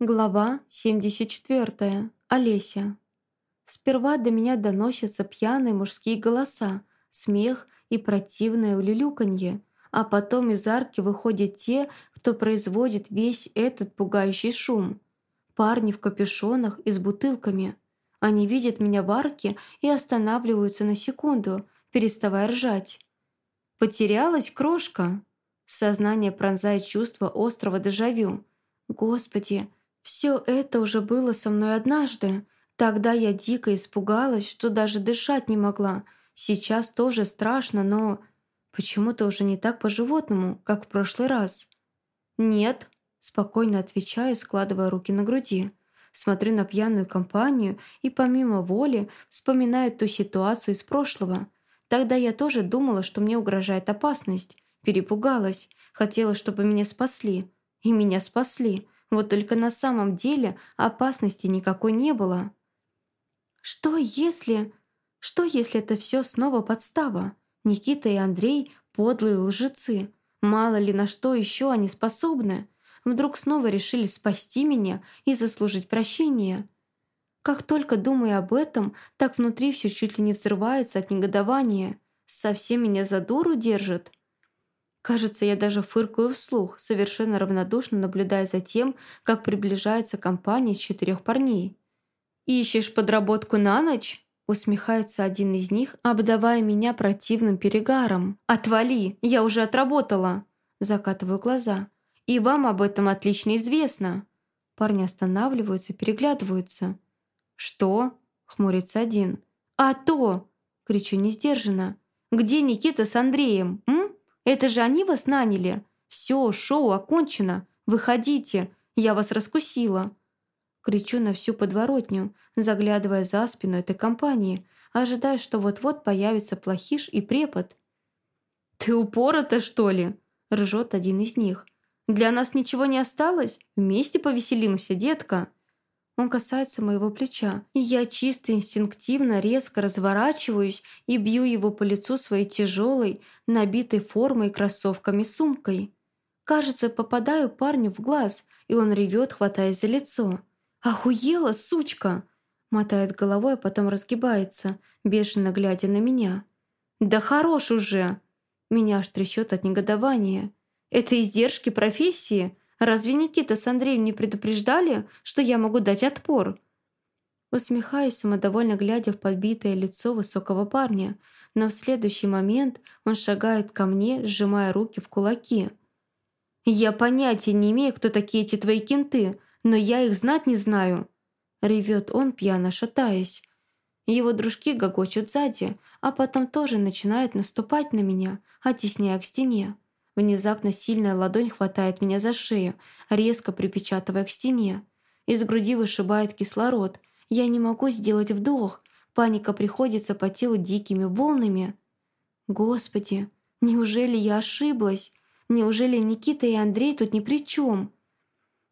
Глава 74. Олеся. Сперва до меня доносятся пьяные мужские голоса, смех и противное улюлюканье, а потом из арки выходят те, кто производит весь этот пугающий шум. Парни в капюшонах и с бутылками. Они видят меня в арке и останавливаются на секунду, переставая ржать. «Потерялась крошка?» Сознание пронзает чувство острого дежавю. «Господи!» Все это уже было со мной однажды. Тогда я дико испугалась, что даже дышать не могла. Сейчас тоже страшно, но почему-то уже не так по-животному, как в прошлый раз. «Нет», – спокойно отвечаю, складывая руки на груди. Смотрю на пьяную компанию и помимо воли вспоминаю ту ситуацию из прошлого. Тогда я тоже думала, что мне угрожает опасность. Перепугалась, хотела, чтобы меня спасли. И меня спасли. Вот только на самом деле опасности никакой не было. Что если... Что если это все снова подстава? Никита и Андрей – подлые лжецы. Мало ли на что еще они способны. Вдруг снова решили спасти меня и заслужить прощение. Как только думаю об этом, так внутри все чуть ли не взрывается от негодования. Совсем меня за дуру держит. Кажется, я даже фыркаю вслух, совершенно равнодушно наблюдая за тем, как приближается компания из четырех парней. «Ищешь подработку на ночь?» Усмехается один из них, обдавая меня противным перегаром. «Отвали! Я уже отработала!» Закатываю глаза. «И вам об этом отлично известно!» Парни останавливаются, переглядываются. «Что?» — хмурится один. «А то!» — кричу несдержанно. «Где Никита с Андреем, м?» Это же они вас наняли? Все, шоу окончено. Выходите, я вас раскусила». Кричу на всю подворотню, заглядывая за спину этой компании, ожидая, что вот-вот появится плохиш и препод. «Ты упорота, что ли?» – ржет один из них. «Для нас ничего не осталось? Вместе повеселимся, детка!» Он касается моего плеча, и я чисто инстинктивно резко разворачиваюсь и бью его по лицу своей тяжелой, набитой формой кроссовками сумкой. Кажется, попадаю парню в глаз, и он ревет, хватаясь за лицо. «Охуела, сучка!» Мотает головой, а потом разгибается, бешено глядя на меня. «Да хорош уже!» Меня аж трясет от негодования. «Это издержки профессии?» Разве Никита с Андреем не предупреждали, что я могу дать отпор?» Усмехаюсь, самодовольно глядя в подбитое лицо высокого парня, но в следующий момент он шагает ко мне, сжимая руки в кулаки. «Я понятия не имею, кто такие эти твои кенты, но я их знать не знаю!» Ревет он, пьяно шатаясь. Его дружки гогочут сзади, а потом тоже начинают наступать на меня, оттесняя к стене. Внезапно сильная ладонь хватает меня за шею, резко припечатывая к стене. Из груди вышибает кислород. Я не могу сделать вдох. Паника приходится по телу дикими волнами. Господи, неужели я ошиблась? Неужели Никита и Андрей тут ни при чем?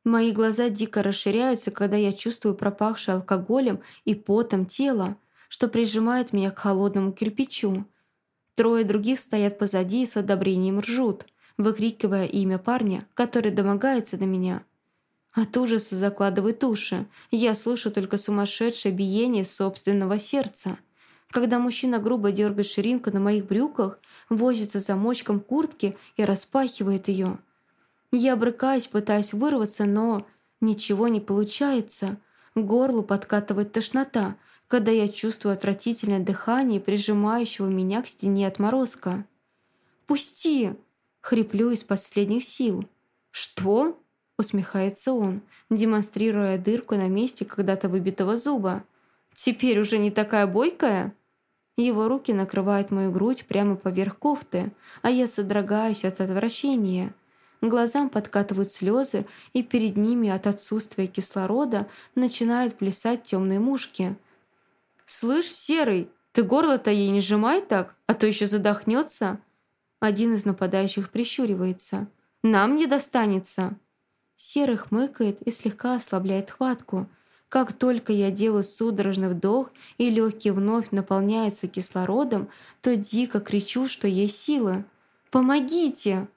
Мои глаза дико расширяются, когда я чувствую пропахшее алкоголем и потом тело, что прижимает меня к холодному кирпичу. Трое других стоят позади и с одобрением ржут выкрикивая имя парня, который домогается до меня. От ужаса закладывает уши. Я слышу только сумасшедшее биение собственного сердца. Когда мужчина грубо дергает ширинку на моих брюках, возится замочком куртки и распахивает ее. Я брыкаюсь, пытаясь вырваться, но ничего не получается. К горлу подкатывает тошнота, когда я чувствую отвратительное дыхание прижимающего меня к стене отморозка. «Пусти!» Хриплю из последних сил. «Что?» — усмехается он, демонстрируя дырку на месте когда-то выбитого зуба. «Теперь уже не такая бойкая?» Его руки накрывают мою грудь прямо поверх кофты, а я содрогаюсь от отвращения. Глазам подкатывают слезы, и перед ними от отсутствия кислорода начинают плясать темные мушки. «Слышь, Серый, ты горло-то ей не сжимай так, а то еще задохнется!» Один из нападающих прищуривается. «Нам не достанется!» Серый хмыкает и слегка ослабляет хватку. Как только я делаю судорожный вдох и легкие вновь наполняются кислородом, то дико кричу, что есть силы. «Помогите!»